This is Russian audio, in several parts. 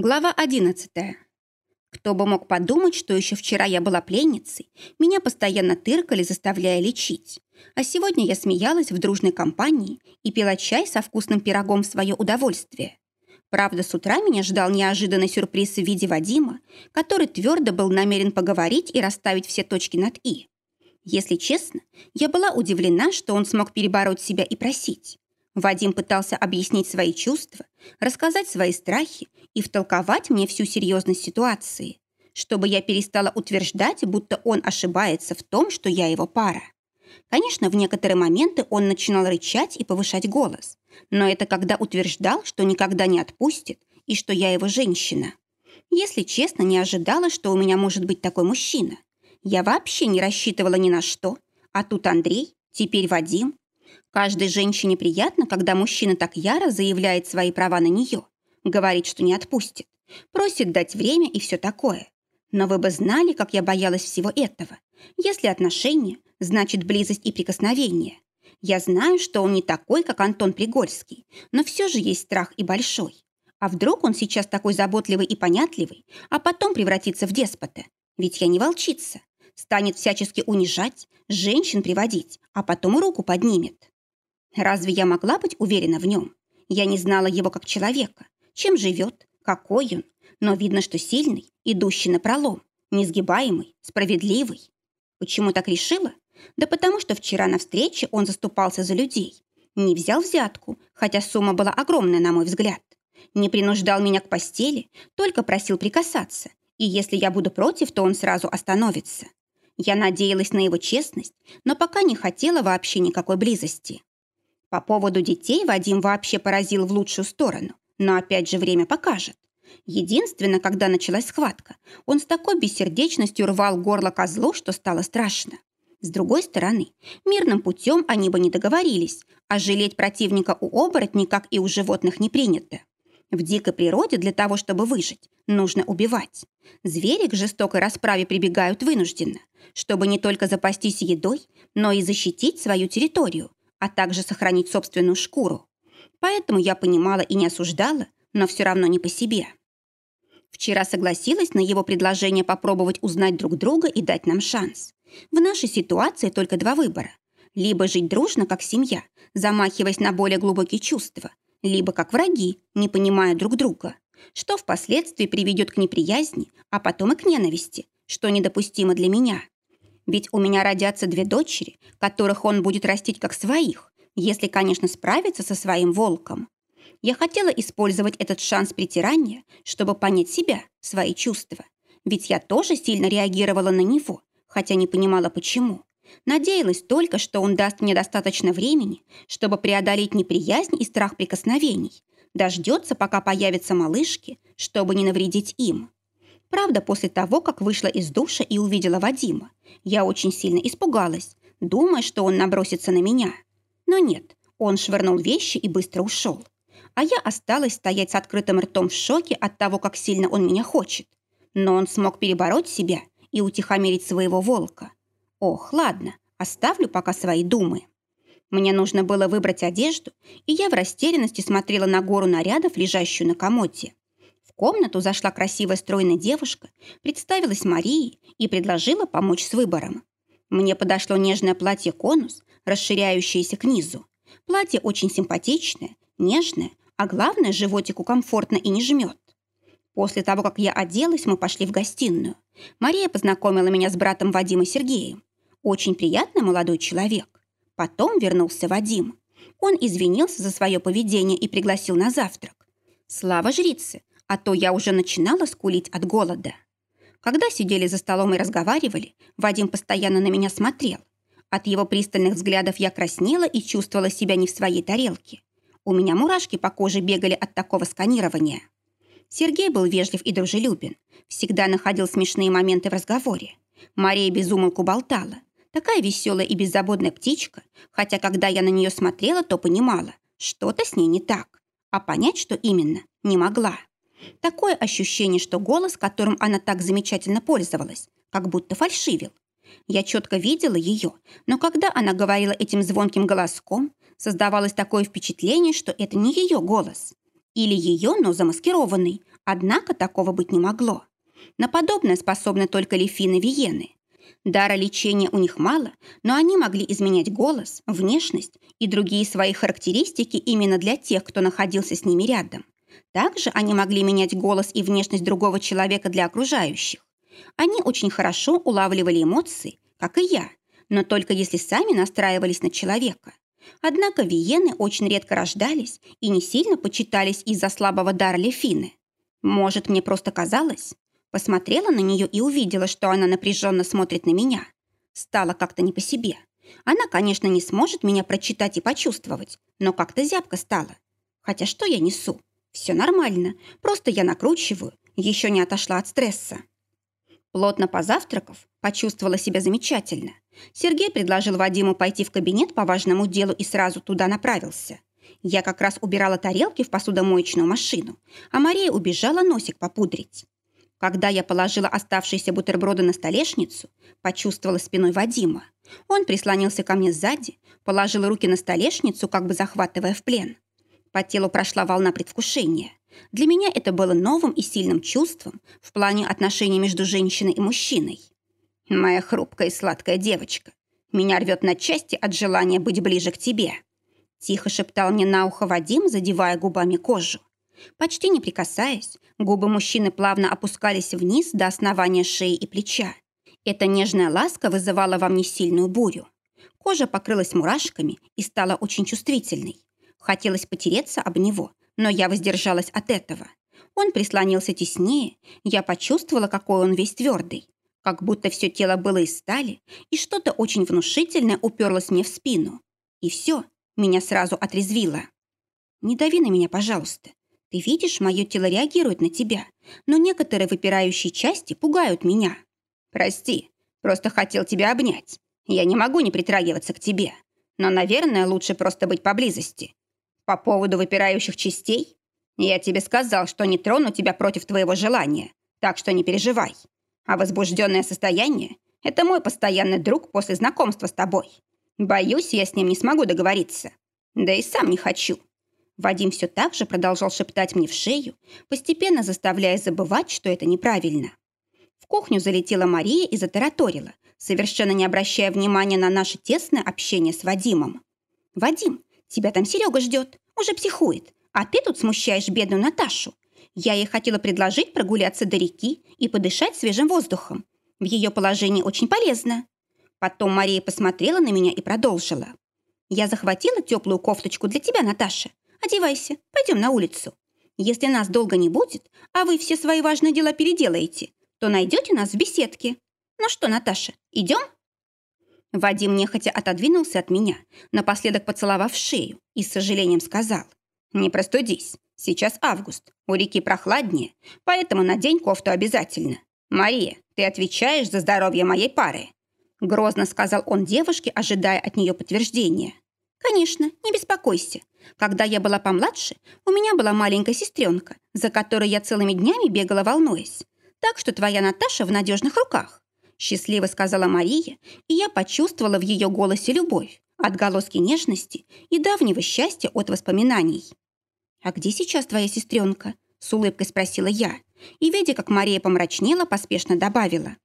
Глава 11. Кто бы мог подумать, что еще вчера я была пленницей, меня постоянно тыркали, заставляя лечить. А сегодня я смеялась в дружной компании и пила чай со вкусным пирогом в свое удовольствие. Правда, с утра меня ждал неожиданный сюрприз в виде Вадима, который твердо был намерен поговорить и расставить все точки над «и». Если честно, я была удивлена, что он смог перебороть себя и просить. Вадим пытался объяснить свои чувства, рассказать свои страхи и втолковать мне всю серьезность ситуации, чтобы я перестала утверждать, будто он ошибается в том, что я его пара. Конечно, в некоторые моменты он начинал рычать и повышать голос, но это когда утверждал, что никогда не отпустит и что я его женщина. Если честно, не ожидала, что у меня может быть такой мужчина. Я вообще не рассчитывала ни на что. А тут Андрей, теперь Вадим. Каждой женщине приятно, когда мужчина так яро заявляет свои права на нее, говорит, что не отпустит, просит дать время и все такое. Но вы бы знали, как я боялась всего этого. Если отношения, значит близость и прикосновение. Я знаю, что он не такой, как Антон Пригольский, но все же есть страх и большой. А вдруг он сейчас такой заботливый и понятливый, а потом превратится в деспота? Ведь я не волчица. Станет всячески унижать, женщин приводить, а потом руку поднимет. Разве я могла быть уверена в нем? Я не знала его как человека, чем живет, какой он, но видно, что сильный, идущий на пролом, несгибаемый, справедливый. Почему так решила? Да потому что вчера на встрече он заступался за людей. Не взял взятку, хотя сумма была огромная, на мой взгляд. Не принуждал меня к постели, только просил прикасаться. И если я буду против, то он сразу остановится. Я надеялась на его честность, но пока не хотела вообще никакой близости. По поводу детей Вадим вообще поразил в лучшую сторону, но опять же время покажет. Единственное, когда началась схватка, он с такой бессердечностью рвал горло козлу, что стало страшно. С другой стороны, мирным путем они бы не договорились, а жалеть противника у оборотней, как и у животных, не принято. В дикой природе для того, чтобы выжить, нужно убивать. Звери к жестокой расправе прибегают вынужденно, чтобы не только запастись едой, но и защитить свою территорию, а также сохранить собственную шкуру. Поэтому я понимала и не осуждала, но все равно не по себе. Вчера согласилась на его предложение попробовать узнать друг друга и дать нам шанс. В нашей ситуации только два выбора. Либо жить дружно, как семья, замахиваясь на более глубокие чувства, либо как враги, не понимая друг друга, что впоследствии приведет к неприязни, а потом и к ненависти, что недопустимо для меня. Ведь у меня родятся две дочери, которых он будет растить как своих, если, конечно, справится со своим волком. Я хотела использовать этот шанс притирания, чтобы понять себя, свои чувства. Ведь я тоже сильно реагировала на него, хотя не понимала, почему. Надеялась только, что он даст мне достаточно времени, чтобы преодолеть неприязнь и страх прикосновений. Дождется, пока появятся малышки, чтобы не навредить им. Правда, после того, как вышла из душа и увидела Вадима, я очень сильно испугалась, думая, что он набросится на меня. Но нет, он швырнул вещи и быстро ушел. А я осталась стоять с открытым ртом в шоке от того, как сильно он меня хочет. Но он смог перебороть себя и утихомирить своего волка. Ох, ладно, оставлю пока свои думы. Мне нужно было выбрать одежду, и я в растерянности смотрела на гору нарядов, лежащую на комоде. Комнату зашла красивая стройная девушка, представилась Марией и предложила помочь с выбором. Мне подошло нежное платье-конус, расширяющееся к низу. Платье очень симпатичное, нежное, а главное, животику комфортно и не жмет. После того, как я оделась, мы пошли в гостиную. Мария познакомила меня с братом Вадима Сергеем. Очень приятный молодой человек. Потом вернулся Вадим. Он извинился за свое поведение и пригласил на завтрак. Слава жрице, а то я уже начинала скулить от голода. Когда сидели за столом и разговаривали, Вадим постоянно на меня смотрел. От его пристальных взглядов я краснела и чувствовала себя не в своей тарелке. У меня мурашки по коже бегали от такого сканирования. Сергей был вежлив и дружелюбен, всегда находил смешные моменты в разговоре. Мария безумолку болтала. Такая веселая и беззаботная птичка, хотя когда я на нее смотрела, то понимала, что-то с ней не так. А понять, что именно, не могла. Такое ощущение, что голос, которым она так замечательно пользовалась, как будто фальшивил. Я четко видела ее, но когда она говорила этим звонким голоском, создавалось такое впечатление, что это не ее голос. Или ее, но замаскированный, Однако такого быть не могло. На подобное способны только Лефины Виены. Дара лечения у них мало, но они могли изменять голос, внешность и другие свои характеристики именно для тех, кто находился с ними рядом. Также они могли менять голос и внешность другого человека для окружающих. Они очень хорошо улавливали эмоции, как и я, но только если сами настраивались на человека. Однако виены очень редко рождались и не сильно почитались из-за слабого дара Лефины. Может, мне просто казалось? Посмотрела на нее и увидела, что она напряженно смотрит на меня. Стало как-то не по себе. Она, конечно, не сможет меня прочитать и почувствовать, но как-то зябко стало. Хотя что я несу? Все нормально, просто я накручиваю, еще не отошла от стресса. Плотно позавтракав, почувствовала себя замечательно. Сергей предложил Вадиму пойти в кабинет по важному делу и сразу туда направился. Я как раз убирала тарелки в посудомоечную машину, а Мария убежала носик попудрить. Когда я положила оставшиеся бутерброды на столешницу, почувствовала спиной Вадима. Он прислонился ко мне сзади, положил руки на столешницу, как бы захватывая в плен. По телу прошла волна предвкушения. Для меня это было новым и сильным чувством в плане отношений между женщиной и мужчиной. Моя хрупкая и сладкая девочка. Меня рвет на части от желания быть ближе к тебе. Тихо шептал мне на ухо Вадим, задевая губами кожу. Почти не прикасаясь, губы мужчины плавно опускались вниз до основания шеи и плеча. Эта нежная ласка вызывала во мне сильную бурю. Кожа покрылась мурашками и стала очень чувствительной. Хотелось потереться об него, но я воздержалась от этого. Он прислонился теснее, я почувствовала, какой он весь твердый. Как будто все тело было из стали, и что-то очень внушительное уперлось мне в спину. И все, меня сразу отрезвило. «Не дави на меня, пожалуйста. Ты видишь, мое тело реагирует на тебя, но некоторые выпирающие части пугают меня. Прости, просто хотел тебя обнять. Я не могу не притрагиваться к тебе. Но, наверное, лучше просто быть поблизости. По поводу выпирающих частей? Я тебе сказал, что не трону тебя против твоего желания, так что не переживай. А возбужденное состояние – это мой постоянный друг после знакомства с тобой. Боюсь, я с ним не смогу договориться. Да и сам не хочу. Вадим все так же продолжал шептать мне в шею, постепенно заставляя забывать, что это неправильно. В кухню залетела Мария и затараторила, совершенно не обращая внимания на наше тесное общение с Вадимом. «Вадим, тебя там Серега ждет, уже психует, а ты тут смущаешь бедную Наташу. Я ей хотела предложить прогуляться до реки и подышать свежим воздухом. В ее положении очень полезно». Потом Мария посмотрела на меня и продолжила. «Я захватила теплую кофточку для тебя, Наташа. Одевайся, пойдем на улицу. Если нас долго не будет, а вы все свои важные дела переделаете, то найдете нас в беседке. Ну что, Наташа, идем?» Вадим нехотя отодвинулся от меня, напоследок поцеловав шею и с сожалением сказал. «Не простудись, сейчас август, у реки прохладнее, поэтому надень кофту обязательно. Мария, ты отвечаешь за здоровье моей пары?» Грозно сказал он девушке, ожидая от нее подтверждения. «Конечно, не беспокойся. Когда я была помладше, у меня была маленькая сестренка, за которой я целыми днями бегала, волнуясь. Так что твоя Наташа в надежных руках», счастливо сказала Мария, и я почувствовала в ее голосе любовь, отголоски нежности и давнего счастья от воспоминаний. «А где сейчас твоя сестренка?» с улыбкой спросила я, и, видя, как Мария помрачнела, поспешно добавила.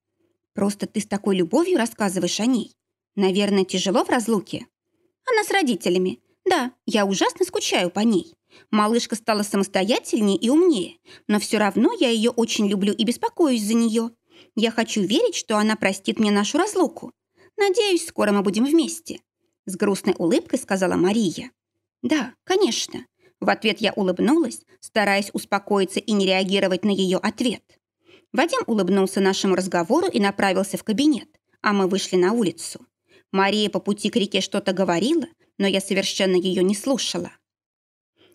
«Просто ты с такой любовью рассказываешь о ней. Наверное, тяжело в разлуке?» Она с родителями. Да, я ужасно скучаю по ней. Малышка стала самостоятельнее и умнее, но все равно я ее очень люблю и беспокоюсь за нее. Я хочу верить, что она простит мне нашу разлуку. Надеюсь, скоро мы будем вместе. С грустной улыбкой сказала Мария. Да, конечно. В ответ я улыбнулась, стараясь успокоиться и не реагировать на ее ответ. Вадим улыбнулся нашему разговору и направился в кабинет, а мы вышли на улицу. Мария по пути к реке что-то говорила, но я совершенно ее не слушала.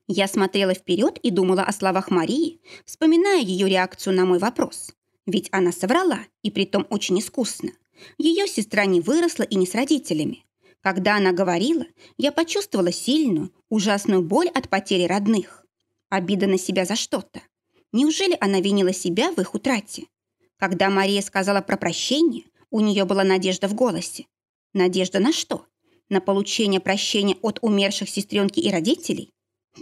Я смотрела вперед и думала о словах Марии, вспоминая ее реакцию на мой вопрос. Ведь она соврала, и притом очень искусно. Ее сестра не выросла и не с родителями. Когда она говорила, я почувствовала сильную, ужасную боль от потери родных. Обида на себя за что-то. Неужели она винила себя в их утрате? Когда Мария сказала про прощение, у нее была надежда в голосе. Надежда на что? На получение прощения от умерших сестренки и родителей?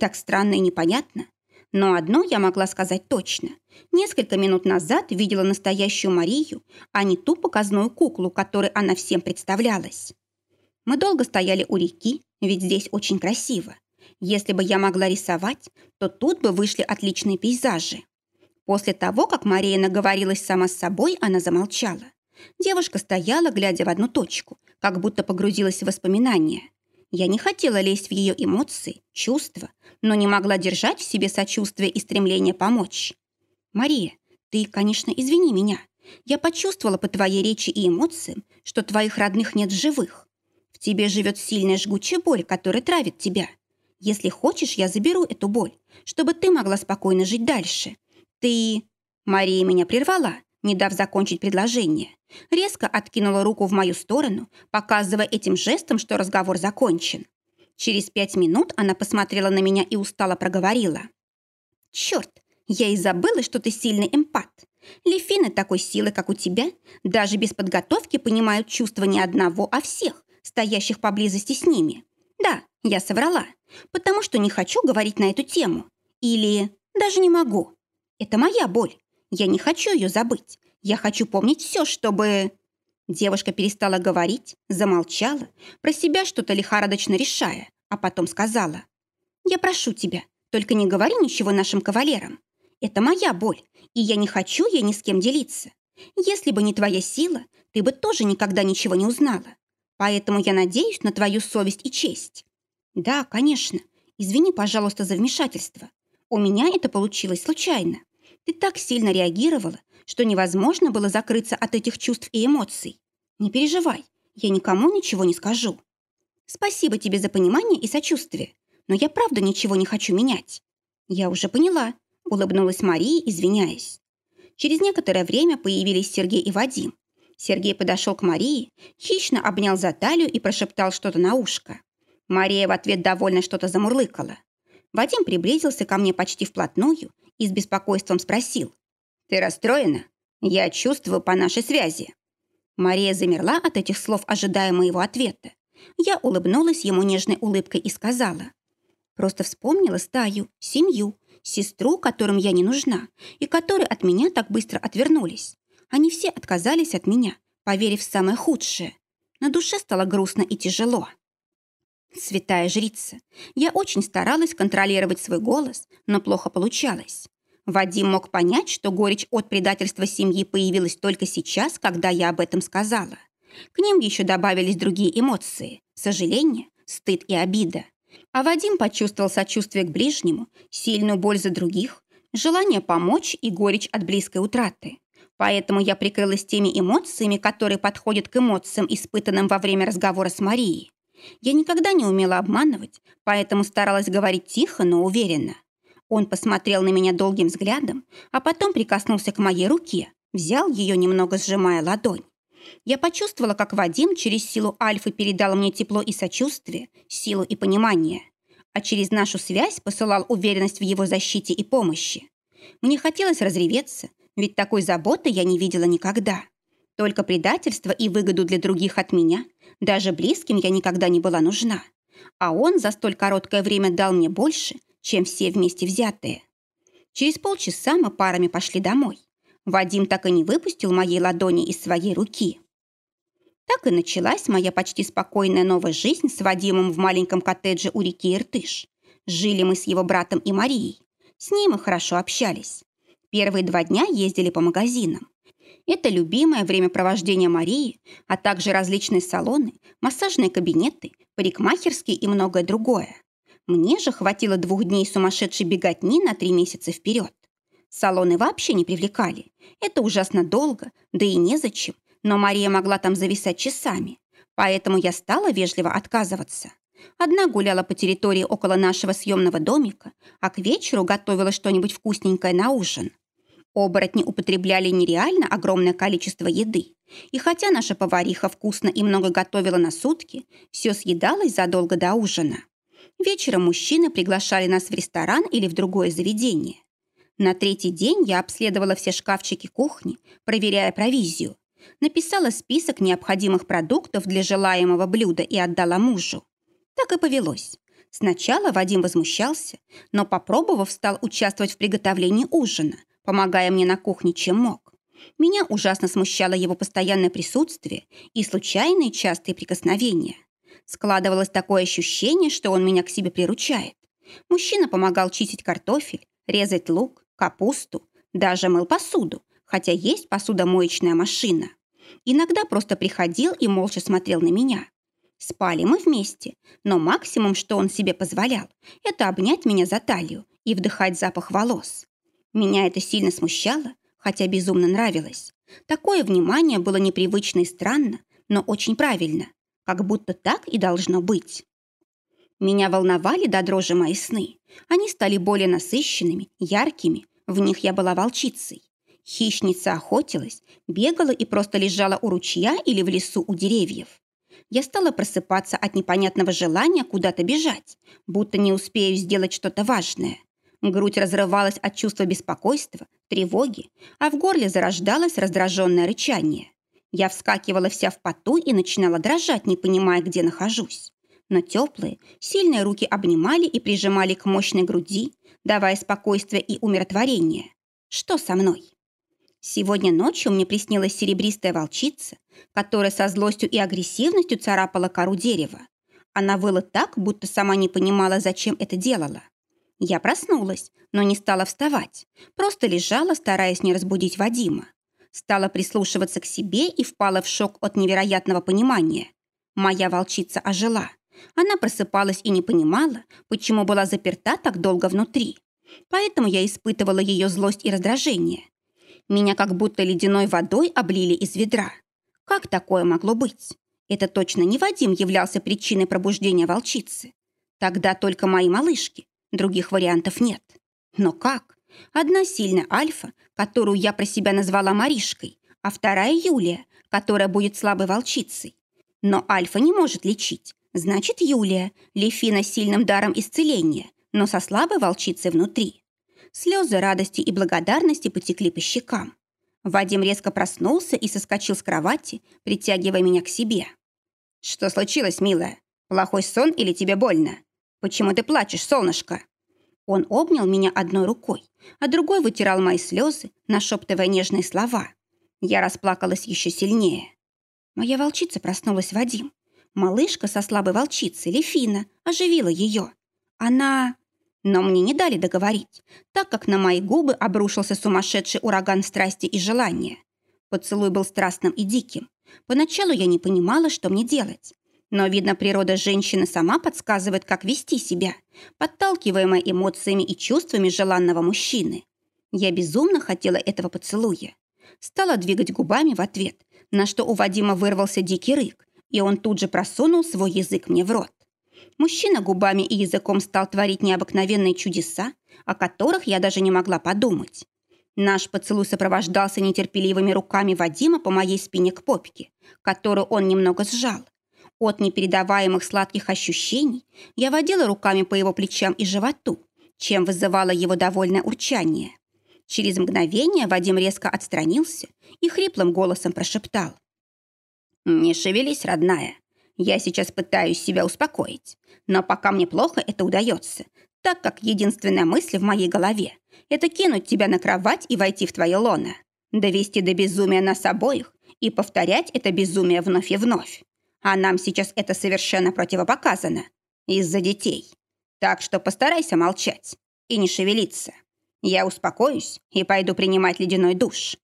Так странно и непонятно. Но одно я могла сказать точно. Несколько минут назад видела настоящую Марию, а не ту показную куклу, которой она всем представлялась. Мы долго стояли у реки, ведь здесь очень красиво. Если бы я могла рисовать, то тут бы вышли отличные пейзажи. После того, как Мария наговорилась сама с собой, она замолчала. Девушка стояла, глядя в одну точку, как будто погрузилась в воспоминания. Я не хотела лезть в ее эмоции, чувства, но не могла держать в себе сочувствие и стремление помочь. «Мария, ты, конечно, извини меня. Я почувствовала по твоей речи и эмоциям, что твоих родных нет живых. В тебе живет сильная жгучая боль, которая травит тебя. Если хочешь, я заберу эту боль, чтобы ты могла спокойно жить дальше. Ты...» Мария меня прервала, не дав закончить предложение. Резко откинула руку в мою сторону, показывая этим жестом, что разговор закончен. Через пять минут она посмотрела на меня и устало проговорила. «Черт, я и забыла, что ты сильный эмпат. Лефины такой силы, как у тебя, даже без подготовки понимают чувства не одного, а всех, стоящих поблизости с ними. Да, я соврала, потому что не хочу говорить на эту тему. Или даже не могу. Это моя боль. Я не хочу ее забыть. Я хочу помнить все, чтобы...» Девушка перестала говорить, замолчала, про себя что-то лихорадочно решая, а потом сказала. «Я прошу тебя, только не говори ничего нашим кавалерам. Это моя боль, и я не хочу ей ни с кем делиться. Если бы не твоя сила, ты бы тоже никогда ничего не узнала. Поэтому я надеюсь на твою совесть и честь». «Да, конечно. Извини, пожалуйста, за вмешательство. У меня это получилось случайно. Ты так сильно реагировала, что невозможно было закрыться от этих чувств и эмоций. Не переживай, я никому ничего не скажу. Спасибо тебе за понимание и сочувствие, но я правда ничего не хочу менять. Я уже поняла, улыбнулась Мария, извиняясь. Через некоторое время появились Сергей и Вадим. Сергей подошел к Марии, хищно обнял за талию и прошептал что-то на ушко. Мария в ответ довольно что-то замурлыкала. Вадим приблизился ко мне почти вплотную и с беспокойством спросил. «Ты расстроена? Я чувствую по нашей связи». Мария замерла от этих слов, ожидая моего ответа. Я улыбнулась ему нежной улыбкой и сказала. «Просто вспомнила стаю, семью, сестру, которым я не нужна, и которые от меня так быстро отвернулись. Они все отказались от меня, поверив в самое худшее. На душе стало грустно и тяжело. Святая жрица, я очень старалась контролировать свой голос, но плохо получалось. Вадим мог понять, что горечь от предательства семьи появилась только сейчас, когда я об этом сказала. К ним еще добавились другие эмоции – сожаление, стыд и обида. А Вадим почувствовал сочувствие к ближнему, сильную боль за других, желание помочь и горечь от близкой утраты. Поэтому я прикрылась теми эмоциями, которые подходят к эмоциям, испытанным во время разговора с Марией. Я никогда не умела обманывать, поэтому старалась говорить тихо, но уверенно. Он посмотрел на меня долгим взглядом, а потом прикоснулся к моей руке, взял ее, немного сжимая ладонь. Я почувствовала, как Вадим через силу Альфы передал мне тепло и сочувствие, силу и понимание, а через нашу связь посылал уверенность в его защите и помощи. Мне хотелось разреветься, ведь такой заботы я не видела никогда. Только предательство и выгоду для других от меня, даже близким я никогда не была нужна. А он за столь короткое время дал мне больше, чем все вместе взятые. Через полчаса мы парами пошли домой. Вадим так и не выпустил моей ладони из своей руки. Так и началась моя почти спокойная новая жизнь с Вадимом в маленьком коттедже у реки Иртыш. Жили мы с его братом и Марией. С ним мы хорошо общались. Первые два дня ездили по магазинам. Это любимое времяпровождение Марии, а также различные салоны, массажные кабинеты, парикмахерские и многое другое. Мне же хватило двух дней сумасшедшей беготни на три месяца вперед. Салоны вообще не привлекали. Это ужасно долго, да и незачем. Но Мария могла там зависать часами. Поэтому я стала вежливо отказываться. Одна гуляла по территории около нашего съемного домика, а к вечеру готовила что-нибудь вкусненькое на ужин. Оборотни употребляли нереально огромное количество еды. И хотя наша повариха вкусно и много готовила на сутки, все съедалось задолго до ужина. Вечером мужчины приглашали нас в ресторан или в другое заведение. На третий день я обследовала все шкафчики кухни, проверяя провизию. Написала список необходимых продуктов для желаемого блюда и отдала мужу. Так и повелось. Сначала Вадим возмущался, но, попробовав, стал участвовать в приготовлении ужина, помогая мне на кухне, чем мог. Меня ужасно смущало его постоянное присутствие и случайные частые прикосновения. Складывалось такое ощущение, что он меня к себе приручает. Мужчина помогал чистить картофель, резать лук, капусту, даже мыл посуду, хотя есть посудомоечная машина. Иногда просто приходил и молча смотрел на меня. Спали мы вместе, но максимум, что он себе позволял, это обнять меня за талию и вдыхать запах волос. Меня это сильно смущало, хотя безумно нравилось. Такое внимание было непривычно и странно, но очень правильно, как будто так и должно быть. Меня волновали до дрожи мои сны. Они стали более насыщенными, яркими. В них я была волчицей. Хищница охотилась, бегала и просто лежала у ручья или в лесу у деревьев. Я стала просыпаться от непонятного желания куда-то бежать, будто не успею сделать что-то важное. Грудь разрывалась от чувства беспокойства, тревоги, а в горле зарождалось раздраженное рычание. Я вскакивала вся в поту и начинала дрожать, не понимая, где нахожусь. Но теплые, сильные руки обнимали и прижимали к мощной груди, давая спокойствие и умиротворение. Что со мной? Сегодня ночью мне приснилась серебристая волчица, которая со злостью и агрессивностью царапала кору дерева. Она выла так, будто сама не понимала, зачем это делала. Я проснулась, но не стала вставать, просто лежала, стараясь не разбудить Вадима. Стала прислушиваться к себе и впала в шок от невероятного понимания. Моя волчица ожила. Она просыпалась и не понимала, почему была заперта так долго внутри. Поэтому я испытывала ее злость и раздражение. Меня как будто ледяной водой облили из ведра. Как такое могло быть? Это точно не Вадим являлся причиной пробуждения волчицы. Тогда только мои малышки. Других вариантов нет. Но как? Одна сильная альфа, которую я про себя назвала Маришкой, а вторая Юлия, которая будет слабой волчицей. Но альфа не может лечить, Значит, Юлия, Лефина с сильным даром исцеления, но со слабой волчицей внутри. Слезы радости и благодарности потекли по щекам. Вадим резко проснулся и соскочил с кровати, притягивая меня к себе. «Что случилось, милая? Плохой сон или тебе больно? Почему ты плачешь, солнышко?» Он обнял меня одной рукой, а другой вытирал мои слезы, нашептывая нежные слова. Я расплакалась еще сильнее. Моя волчица проснулась, Вадим. Малышка со слабой волчицей, Лефина, оживила ее. Она... Но мне не дали договорить, так как на мои губы обрушился сумасшедший ураган страсти и желания. Поцелуй был страстным и диким. Поначалу я не понимала, что мне делать. Но, видно, природа женщины сама подсказывает, как вести себя, подталкиваемая эмоциями и чувствами желанного мужчины. Я безумно хотела этого поцелуя. Стала двигать губами в ответ, на что у Вадима вырвался дикий рык, и он тут же просунул свой язык мне в рот. Мужчина губами и языком стал творить необыкновенные чудеса, о которых я даже не могла подумать. Наш поцелуй сопровождался нетерпеливыми руками Вадима по моей спине к попке, которую он немного сжал. От непередаваемых сладких ощущений я водила руками по его плечам и животу, чем вызывало его довольное урчание. Через мгновение Вадим резко отстранился и хриплым голосом прошептал. «Не шевелись, родная. Я сейчас пытаюсь себя успокоить. Но пока мне плохо это удается, так как единственная мысль в моей голове – это кинуть тебя на кровать и войти в твое лоно, довести до безумия нас обоих и повторять это безумие вновь и вновь. А нам сейчас это совершенно противопоказано. Из-за детей. Так что постарайся молчать и не шевелиться. Я успокоюсь и пойду принимать ледяной душ.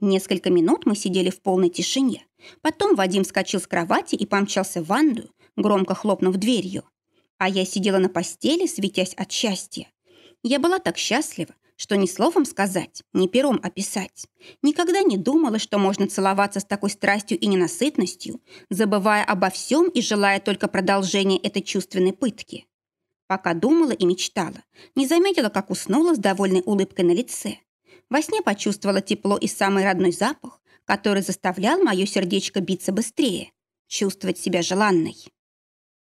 Несколько минут мы сидели в полной тишине. Потом Вадим вскочил с кровати и помчался в ванную, громко хлопнув дверью. А я сидела на постели, светясь от счастья. Я была так счастлива, что ни словом сказать, ни пером описать. Никогда не думала, что можно целоваться с такой страстью и ненасытностью, забывая обо всем и желая только продолжения этой чувственной пытки. Пока думала и мечтала, не заметила, как уснула с довольной улыбкой на лице. Во сне почувствовала тепло и самый родной запах, который заставлял мое сердечко биться быстрее, чувствовать себя желанной.